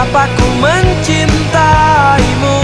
betapa ku mencintaimu?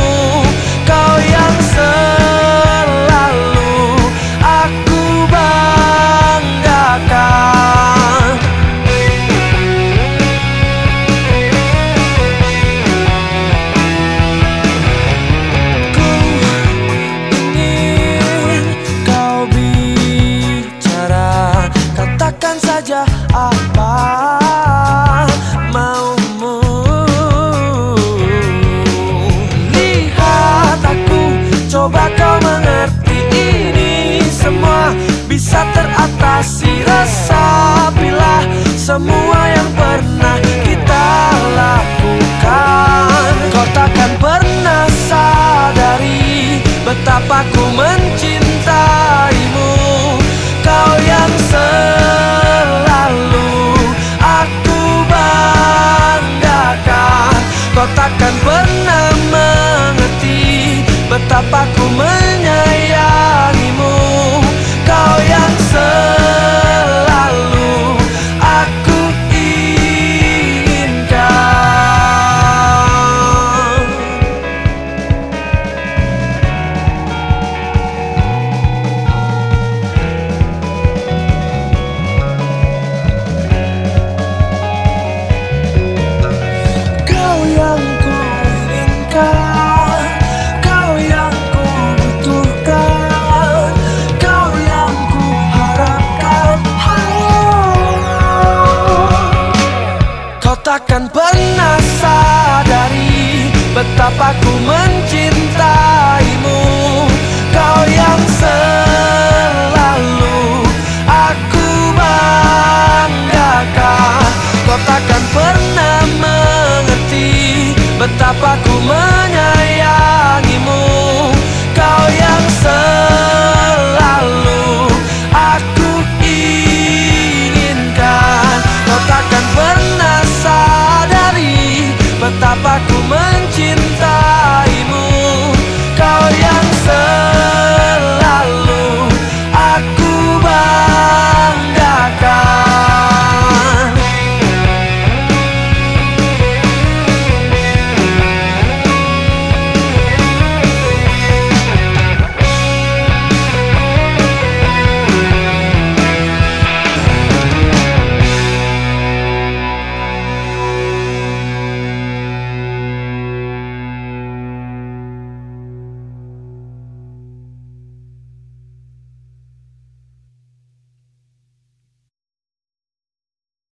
尽在 akan pernah sadari betapa ku mencintaimu. Kau yang selalu aku banggakan. Kau takkan pernah mengerti betapa ku mencintaimu aku mencintai